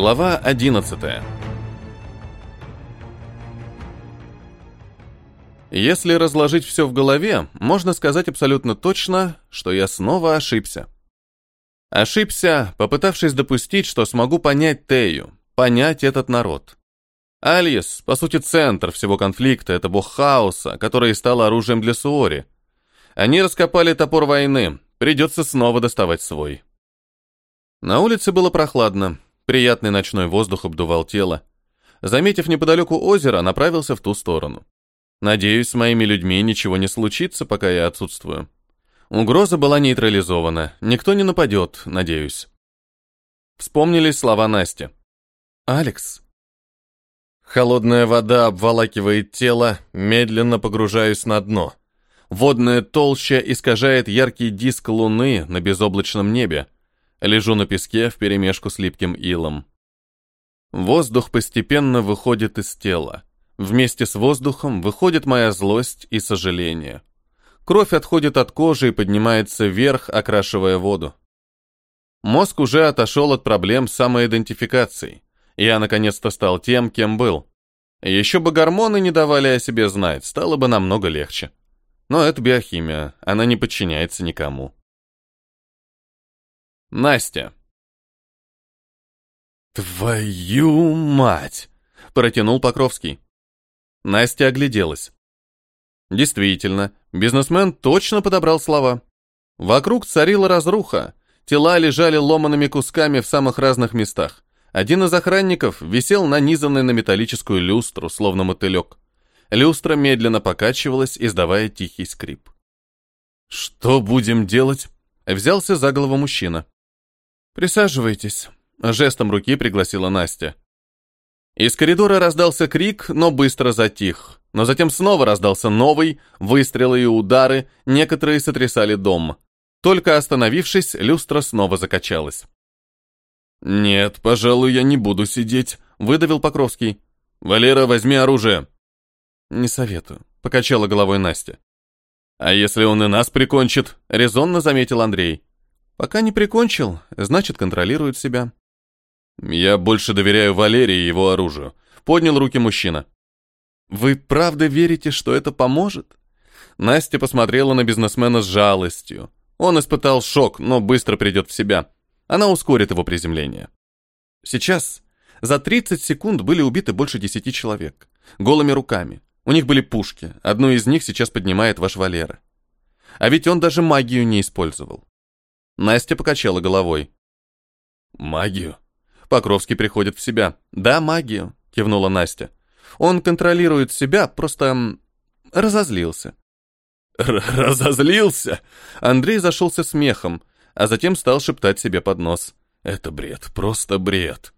Глава 11 Если разложить все в голове, можно сказать абсолютно точно, что я снова ошибся. Ошибся, попытавшись допустить, что смогу понять Тею, понять этот народ. Альес, по сути, центр всего конфликта, это бог хаоса, который стал оружием для Суори. Они раскопали топор войны, придется снова доставать свой. На улице было прохладно, приятный ночной воздух обдувал тело. Заметив неподалеку озеро, направился в ту сторону. Надеюсь, с моими людьми ничего не случится, пока я отсутствую. Угроза была нейтрализована, никто не нападет, надеюсь. Вспомнились слова Насти. «Алекс». Холодная вода обволакивает тело, медленно погружаюсь на дно. Водная толща искажает яркий диск луны на безоблачном небе. Лежу на песке вперемешку с липким илом. Воздух постепенно выходит из тела. Вместе с воздухом выходит моя злость и сожаление. Кровь отходит от кожи и поднимается вверх, окрашивая воду. Мозг уже отошел от проблем самоидентификации. Я наконец-то стал тем, кем был. Еще бы гормоны не давали о себе знать, стало бы намного легче. Но это биохимия, она не подчиняется никому. Настя. «Твою мать!» – протянул Покровский. Настя огляделась. Действительно, бизнесмен точно подобрал слова. Вокруг царила разруха, тела лежали ломанными кусками в самых разных местах. Один из охранников висел нанизанный на металлическую люстру, словно мотылек. Люстра медленно покачивалась, издавая тихий скрип. «Что будем делать?» — взялся за голову мужчина. «Присаживайтесь», — жестом руки пригласила Настя. Из коридора раздался крик, но быстро затих. Но затем снова раздался новый, выстрелы и удары, некоторые сотрясали дом. Только остановившись, люстра снова закачалась. «Нет, пожалуй, я не буду сидеть», — выдавил Покровский. «Валера, возьми оружие». «Не советую», — покачала головой Настя. «А если он и нас прикончит?» — резонно заметил Андрей. «Пока не прикончил, значит, контролирует себя». «Я больше доверяю Валерии и его оружию», — поднял руки мужчина. «Вы правда верите, что это поможет?» Настя посмотрела на бизнесмена с жалостью. Он испытал шок, но быстро придет в себя. Она ускорит его приземление. Сейчас за 30 секунд были убиты больше 10 человек. Голыми руками. У них были пушки. Одну из них сейчас поднимает ваш Валера. А ведь он даже магию не использовал. Настя покачала головой. «Магию?» Покровский приходит в себя. «Да, магию», — кивнула Настя. «Он контролирует себя, просто разозлился». «Разозлился?» Андрей зашелся смехом а затем стал шептать себе под нос. «Это бред, просто бред».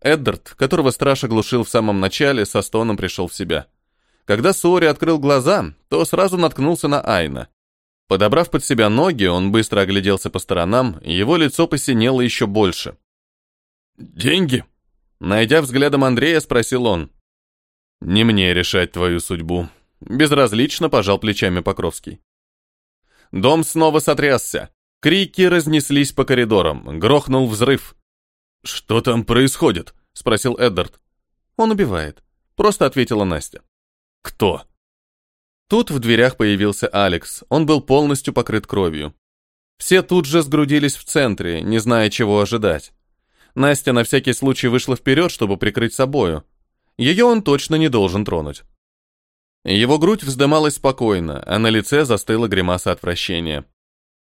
Эддард, которого страж оглушил в самом начале, со стоном пришел в себя. Когда Суори открыл глаза, то сразу наткнулся на Айна. Подобрав под себя ноги, он быстро огляделся по сторонам, его лицо посинело еще больше. «Деньги?» Найдя взглядом Андрея, спросил он. «Не мне решать твою судьбу». Безразлично пожал плечами Покровский. Дом снова сотрясся. Крики разнеслись по коридорам. Грохнул взрыв. «Что там происходит?» — спросил Эддард. «Он убивает», — просто ответила Настя. «Кто?» Тут в дверях появился Алекс. Он был полностью покрыт кровью. Все тут же сгрудились в центре, не зная, чего ожидать. Настя на всякий случай вышла вперед, чтобы прикрыть собою. Ее он точно не должен тронуть. Его грудь вздымалась спокойно, а на лице застыла гримаса отвращения.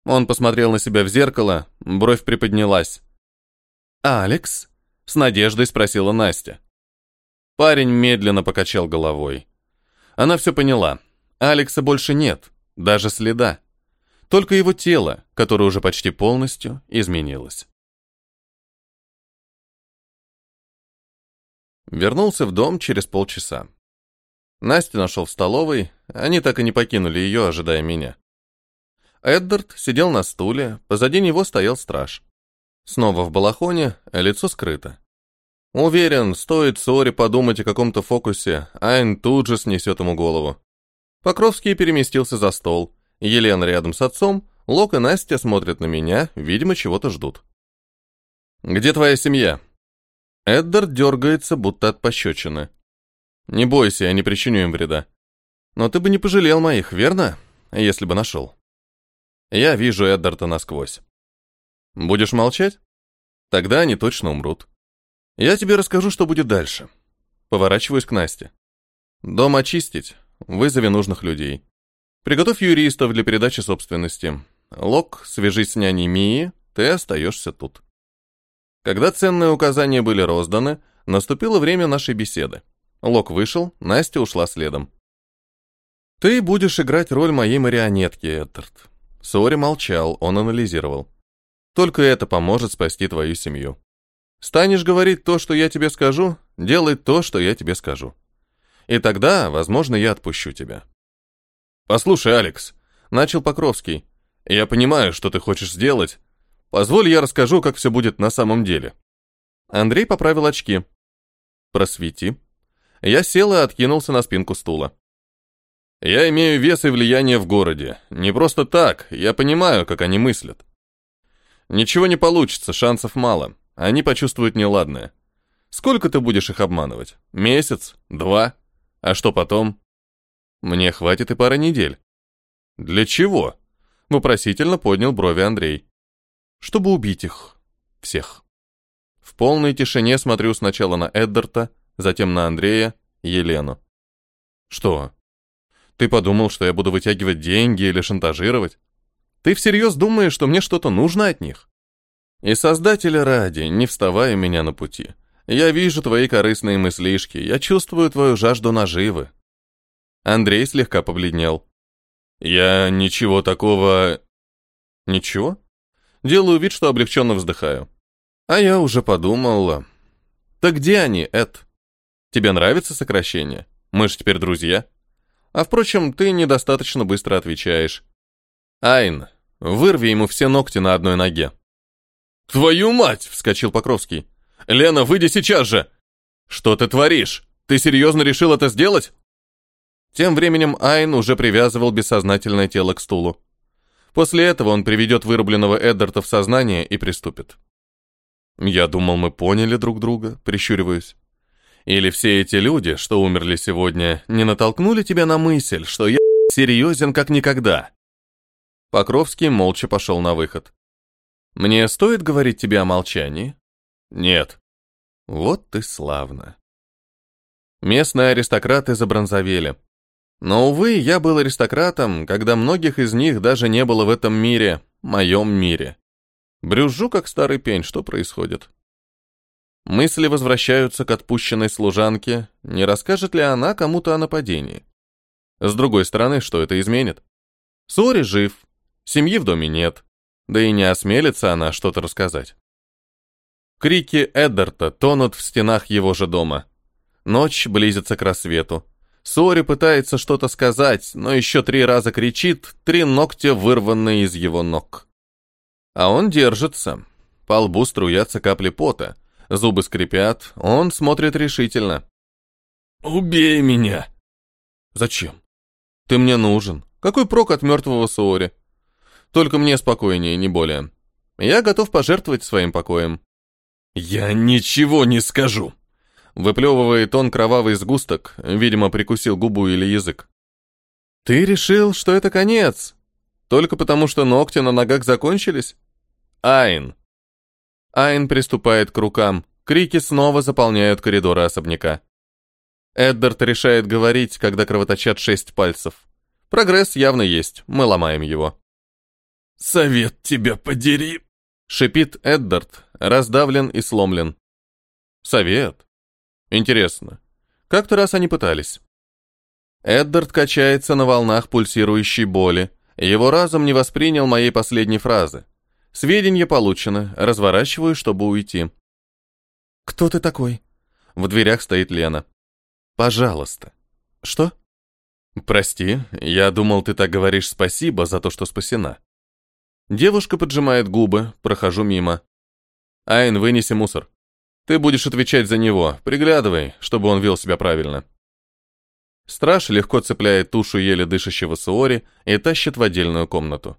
Он посмотрел на себя в зеркало, бровь приподнялась. «Алекс?» — с надеждой спросила Настя. Парень медленно покачал головой. Она все поняла. Алекса больше нет, даже следа. Только его тело, которое уже почти полностью изменилось. Вернулся в дом через полчаса. Настя нашел в столовой, они так и не покинули ее, ожидая меня. Эддард сидел на стуле, позади него стоял страж. Снова в балахоне, лицо скрыто. Уверен, стоит Сори подумать о каком-то фокусе, Айн тут же снесет ему голову. Покровский переместился за стол. Елена рядом с отцом, Лок и Настя смотрят на меня, видимо, чего-то ждут. «Где твоя семья?» Эддард дергается, будто от пощечины. Не бойся, я не причиню им вреда. Но ты бы не пожалел моих, верно? Если бы нашел. Я вижу Эддарда насквозь. Будешь молчать? Тогда они точно умрут. Я тебе расскажу, что будет дальше. Поворачиваюсь к Насте. Дом очистить. Вызови нужных людей. Приготовь юристов для передачи собственности. Лок, свяжись с няней Мии, ты остаешься тут. Когда ценные указания были розданы, наступило время нашей беседы. Лок вышел, Настя ушла следом. «Ты будешь играть роль моей марионетки, Эддард». Сори молчал, он анализировал. «Только это поможет спасти твою семью. Станешь говорить то, что я тебе скажу, делай то, что я тебе скажу. И тогда, возможно, я отпущу тебя». «Послушай, Алекс», — начал Покровский, — «я понимаю, что ты хочешь сделать. Позволь, я расскажу, как все будет на самом деле». Андрей поправил очки. «Просвети». Я сел и откинулся на спинку стула. Я имею вес и влияние в городе. Не просто так, я понимаю, как они мыслят. Ничего не получится, шансов мало. Они почувствуют неладное. Сколько ты будешь их обманывать? Месяц? Два? А что потом? Мне хватит и пары недель. Для чего? Вопросительно поднял брови Андрей. Чтобы убить их. Всех. В полной тишине смотрю сначала на Эддарта, затем на Андрея, Елену. Что? Ты подумал, что я буду вытягивать деньги или шантажировать? Ты всерьез думаешь, что мне что-то нужно от них? И создателя ради, не вставай у меня на пути. Я вижу твои корыстные мыслишки, я чувствую твою жажду наживы. Андрей слегка побледнел. Я ничего такого... Ничего? Делаю вид, что облегченно вздыхаю. А я уже подумал... Так где они, Эд? Тебе нравится сокращение? Мы же теперь друзья. А впрочем, ты недостаточно быстро отвечаешь. Айн, вырви ему все ногти на одной ноге. Твою мать, вскочил Покровский. Лена, выйди сейчас же. Что ты творишь? Ты серьезно решил это сделать? Тем временем Айн уже привязывал бессознательное тело к стулу. После этого он приведет вырубленного Эддарта в сознание и приступит. Я думал, мы поняли друг друга, прищуриваюсь. Или все эти люди, что умерли сегодня, не натолкнули тебя на мысль, что я серьезен как никогда? Покровский молча пошел на выход. Мне стоит говорить тебе о молчании? Нет. Вот ты славно. Местные аристократы забронзовели. Но, увы, я был аристократом, когда многих из них даже не было в этом мире, моем мире. Брюзжу, как старый пень, что происходит? Мысли возвращаются к отпущенной служанке, не расскажет ли она кому-то о нападении. С другой стороны, что это изменит? Сори жив, семьи в доме нет, да и не осмелится она что-то рассказать. Крики Эддарта тонут в стенах его же дома. Ночь близится к рассвету. Сори пытается что-то сказать, но еще три раза кричит, три ногтя вырванные из его ног. А он держится. По лбу струятся капли пота, Зубы скрипят, он смотрит решительно. «Убей меня!» «Зачем?» «Ты мне нужен. Какой прок от мертвого Суори?» «Только мне спокойнее, не более. Я готов пожертвовать своим покоем». «Я ничего не скажу!» Выплевывает он кровавый сгусток, видимо, прикусил губу или язык. «Ты решил, что это конец? Только потому, что ногти на ногах закончились?» «Айн, Айн приступает к рукам. Крики снова заполняют коридоры особняка. Эддард решает говорить, когда кровоточат шесть пальцев. Прогресс явно есть, мы ломаем его. «Совет тебя подери!» — шипит Эддард, раздавлен и сломлен. «Совет? Интересно. Как-то раз они пытались». Эддард качается на волнах пульсирующей боли. Его разум не воспринял моей последней фразы. Сведения получены, разворачиваю, чтобы уйти. «Кто ты такой?» В дверях стоит Лена. «Пожалуйста». «Что?» «Прости, я думал, ты так говоришь спасибо за то, что спасена». Девушка поджимает губы, прохожу мимо. «Айн, вынеси мусор. Ты будешь отвечать за него, приглядывай, чтобы он вел себя правильно». Страж легко цепляет тушу еле дышащего Суори и тащит в отдельную комнату.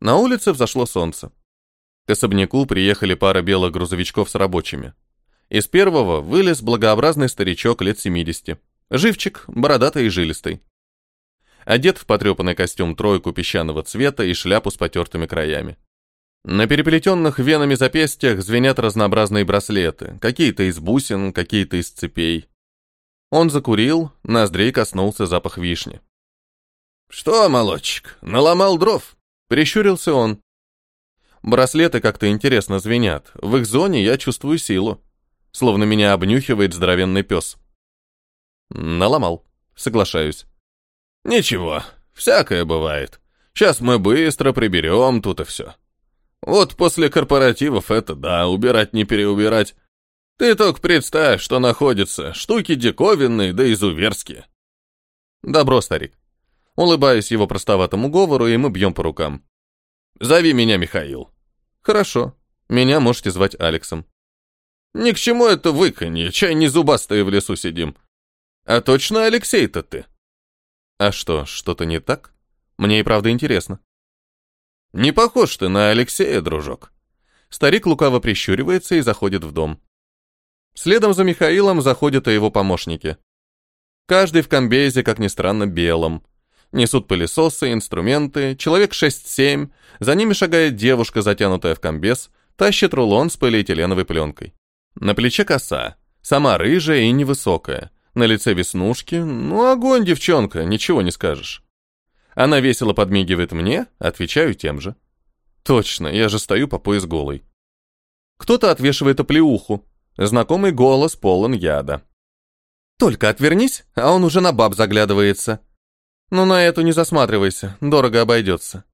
На улице взошло солнце. К особняку приехали пара белых грузовичков с рабочими. Из первого вылез благообразный старичок лет 70. Живчик, бородатый и жилистый. Одет в потрепанный костюм тройку песчаного цвета и шляпу с потертыми краями. На переплетенных венами запястьях звенят разнообразные браслеты, какие-то из бусин, какие-то из цепей. Он закурил, ноздрей коснулся запах вишни. «Что, молодчик, наломал дров?» — прищурился он. Браслеты как-то интересно звенят. В их зоне я чувствую силу. Словно меня обнюхивает здоровенный пес. Наломал. Соглашаюсь. «Ничего, всякое бывает. Сейчас мы быстро приберем тут и все. Вот после корпоративов это да, убирать не переубирать. Ты только представь, что находится, штуки диковинные да изуверские. Добро, старик. Улыбаюсь его простоватому говору, и мы бьем по рукам. Зови меня Михаил. Хорошо. Меня можете звать Алексом. Ни к чему это выканье, чай не зубастые в лесу сидим. А точно Алексей-то ты? А что, что-то не так? Мне и правда интересно. Не похож ты на Алексея, дружок. Старик лукаво прищуривается и заходит в дом. Следом за Михаилом заходят и его помощники. Каждый в комбезе, как ни странно, белом. Несут пылесосы, инструменты, человек 6-7, за ними шагает девушка, затянутая в комбез, тащит рулон с полиэтиленовой пленкой. На плече коса, сама рыжая и невысокая, на лице веснушки, ну огонь, девчонка, ничего не скажешь. Она весело подмигивает мне, отвечаю тем же. Точно, я же стою по пояс голый. Кто-то отвешивает оплеуху. Знакомый голос полон яда. Только отвернись, а он уже на баб заглядывается. Ну на эту не засматривайся, дорого обойдется.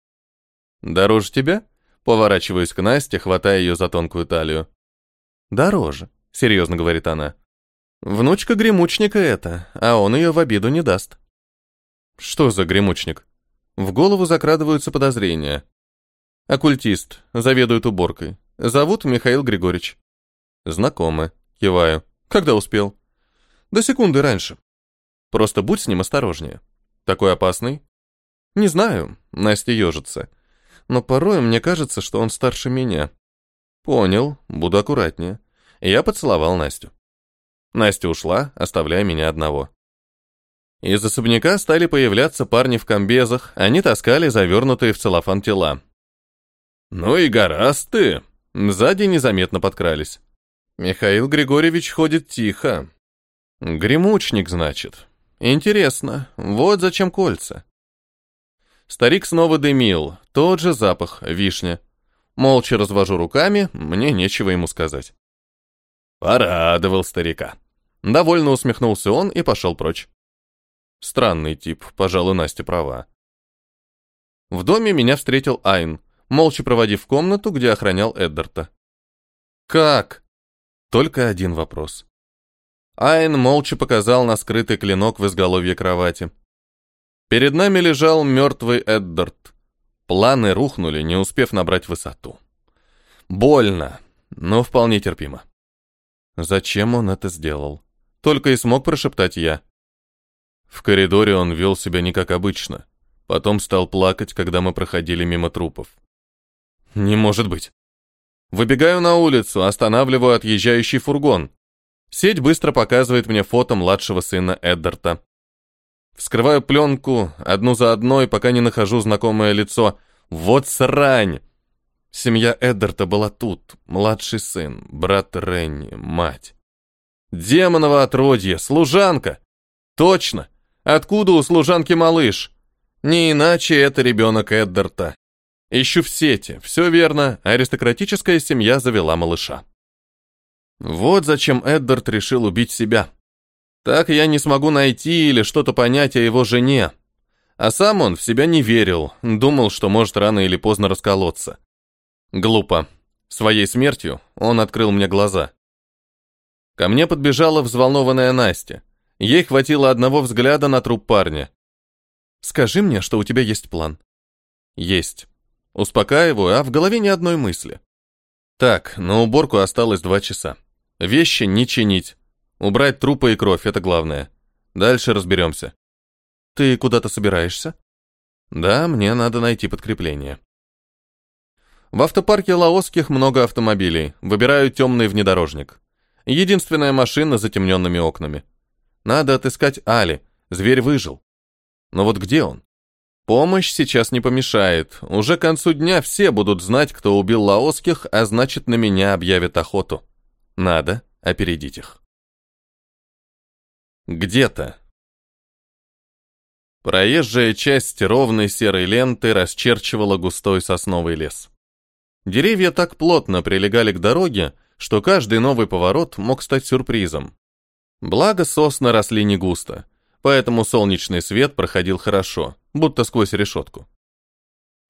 Дороже тебя? Поворачиваюсь к Насте, хватая ее за тонкую талию. Дороже, серьезно говорит она. Внучка гремучника это, а он ее в обиду не даст. Что за гремучник? В голову закрадываются подозрения. Оккультист, заведует уборкой. Зовут Михаил Григорьевич. Знакомы. Киваю. Когда успел? До секунды раньше. Просто будь с ним осторожнее. Такой опасный? Не знаю, Настя ежится. Но порой мне кажется, что он старше меня. Понял, буду аккуратнее. Я поцеловал Настю. Настя ушла, оставляя меня одного. Из особняка стали появляться парни в комбезах, они таскали завернутые в целлофан тела. «Ну и гораст ты!» Сзади незаметно подкрались. Михаил Григорьевич ходит тихо. Гремучник, значит. Интересно, вот зачем кольца. Старик снова дымил, тот же запах, вишня. Молча развожу руками, мне нечего ему сказать. Порадовал старика. Довольно усмехнулся он и пошел прочь. Странный тип, пожалуй, Настя права. В доме меня встретил Айн, молча проводив комнату, где охранял Эддарта. «Как?» Только один вопрос. Айн молча показал на скрытый клинок в изголовье кровати. Перед нами лежал мертвый Эддарт. Планы рухнули, не успев набрать высоту. Больно, но вполне терпимо. Зачем он это сделал? Только и смог прошептать я. В коридоре он вел себя не как обычно. Потом стал плакать, когда мы проходили мимо трупов. Не может быть. Выбегаю на улицу, останавливаю отъезжающий фургон. Сеть быстро показывает мне фото младшего сына Эддарта. Вскрываю пленку, одну за одной, пока не нахожу знакомое лицо. Вот срань! Семья Эддарта была тут. Младший сын, брат Ренни, мать. Демоново отродье, служанка! Точно! Откуда у служанки малыш? Не иначе это ребенок Эддарта. Ищу в сети. Все верно, аристократическая семья завела малыша. Вот зачем Эддард решил убить себя. Так я не смогу найти или что-то понять о его жене. А сам он в себя не верил, думал, что может рано или поздно расколоться. Глупо. Своей смертью он открыл мне глаза. Ко мне подбежала взволнованная Настя. Ей хватило одного взгляда на труп парня. «Скажи мне, что у тебя есть план». «Есть». Успокаиваю, а в голове ни одной мысли. Так, на уборку осталось два часа. Вещи не чинить. Убрать трупы и кровь, это главное. Дальше разберемся. Ты куда-то собираешься? Да, мне надо найти подкрепление. В автопарке Лаосских много автомобилей. Выбираю темный внедорожник. Единственная машина с затемненными окнами. Надо отыскать Али. Зверь выжил. Но вот где он? Помощь сейчас не помешает. Уже к концу дня все будут знать, кто убил лаосских, а значит, на меня объявят охоту. Надо опередить их. Где-то. Проезжая часть ровной серой ленты расчерчивала густой сосновый лес. Деревья так плотно прилегали к дороге, что каждый новый поворот мог стать сюрпризом. Благо сосны росли не густо, поэтому солнечный свет проходил хорошо, будто сквозь решетку.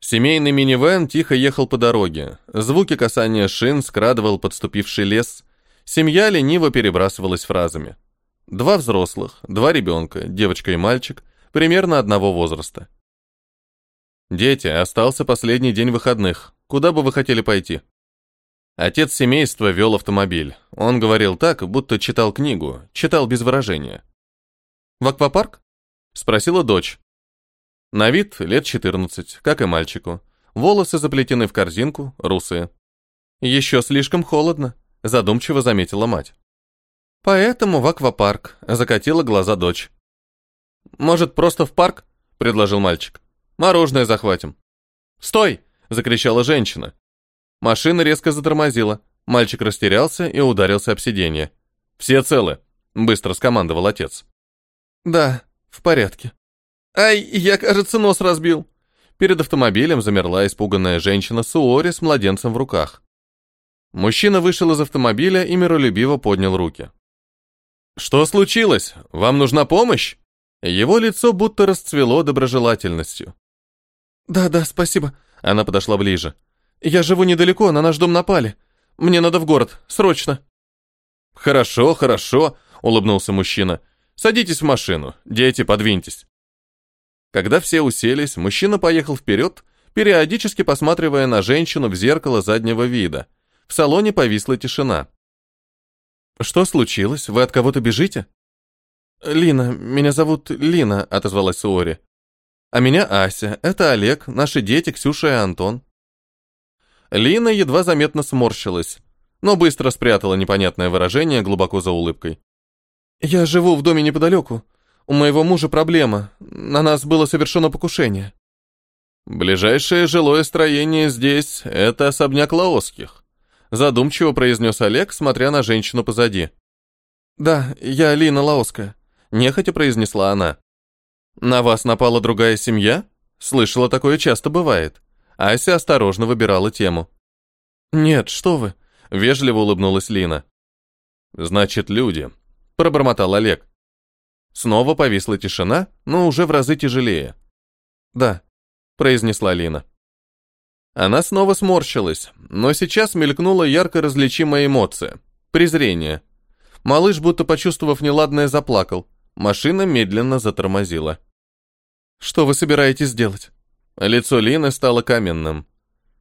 Семейный минивэн тихо ехал по дороге, звуки касания шин скрадывал подступивший лес, семья лениво перебрасывалась фразами. Два взрослых, два ребенка, девочка и мальчик, примерно одного возраста. «Дети, остался последний день выходных. Куда бы вы хотели пойти?» Отец семейства вел автомобиль. Он говорил так, будто читал книгу, читал без выражения. «В аквапарк?» — спросила дочь. На вид лет 14, как и мальчику. Волосы заплетены в корзинку, русые. «Еще слишком холодно», — задумчиво заметила мать. «Поэтому в аквапарк», — закатила глаза дочь. «Может, просто в парк?» — предложил мальчик. «Мороженое захватим». «Стой!» — закричала женщина. Машина резко затормозила. Мальчик растерялся и ударился об сиденье. «Все целы», — быстро скомандовал отец. «Да, в порядке». «Ай, я, кажется, нос разбил». Перед автомобилем замерла испуганная женщина Суори с младенцем в руках. Мужчина вышел из автомобиля и миролюбиво поднял руки. «Что случилось? Вам нужна помощь?» Его лицо будто расцвело доброжелательностью. «Да-да, спасибо». Она подошла ближе. «Я живу недалеко, на наш дом напали. Мне надо в город, срочно». «Хорошо, хорошо», — улыбнулся мужчина. «Садитесь в машину, дети, подвиньтесь». Когда все уселись, мужчина поехал вперед, периодически посматривая на женщину в зеркало заднего вида. В салоне повисла тишина. «Что случилось? Вы от кого-то бежите?» «Лина, меня зовут Лина», — отозвалась Суори. «А меня Ася. Это Олег, наши дети, Ксюша и Антон». Лина едва заметно сморщилась, но быстро спрятала непонятное выражение глубоко за улыбкой. «Я живу в доме неподалеку. У моего мужа проблема. На нас было совершено покушение». «Ближайшее жилое строение здесь — это особняк Лаосских», задумчиво произнес Олег, смотря на женщину позади. «Да, я Лина Лаоская», нехотя произнесла она. «На вас напала другая семья?» Слышала, такое часто бывает. Ася осторожно выбирала тему. «Нет, что вы», — вежливо улыбнулась Лина. «Значит, люди», — пробормотал Олег. Снова повисла тишина, но уже в разы тяжелее. «Да», — произнесла Лина. Она снова сморщилась, но сейчас мелькнула ярко различимая эмоция — презрение. Малыш, будто почувствовав неладное, заплакал. Машина медленно затормозила. «Что вы собираетесь делать?» Лицо Лины стало каменным.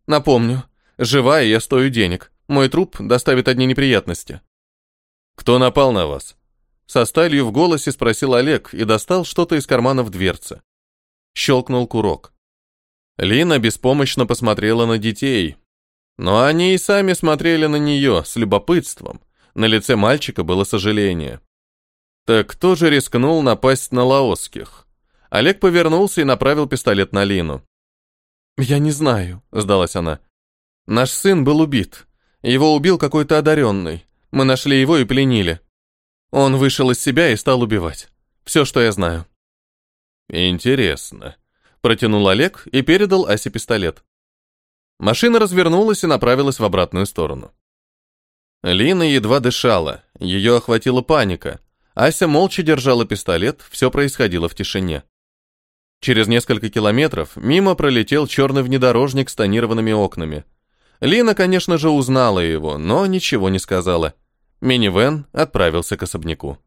«Напомню, живая я стою денег. Мой труп доставит одни неприятности». «Кто напал на вас?» Со сталью в голосе спросил Олег и достал что-то из кармана в дверце. Щелкнул курок. Лина беспомощно посмотрела на детей. Но они и сами смотрели на нее с любопытством. На лице мальчика было сожаление. Так кто же рискнул напасть на лаосских? Олег повернулся и направил пистолет на Лину. «Я не знаю», — сдалась она. «Наш сын был убит. Его убил какой-то одаренный. Мы нашли его и пленили. Он вышел из себя и стал убивать. Все, что я знаю». «Интересно», — протянул Олег и передал Асе пистолет. Машина развернулась и направилась в обратную сторону. Лина едва дышала, ее охватила паника. Ася молча держала пистолет, все происходило в тишине. Через несколько километров мимо пролетел черный внедорожник с тонированными окнами. Лина, конечно же, узнала его, но ничего не сказала. Минивэн отправился к особняку.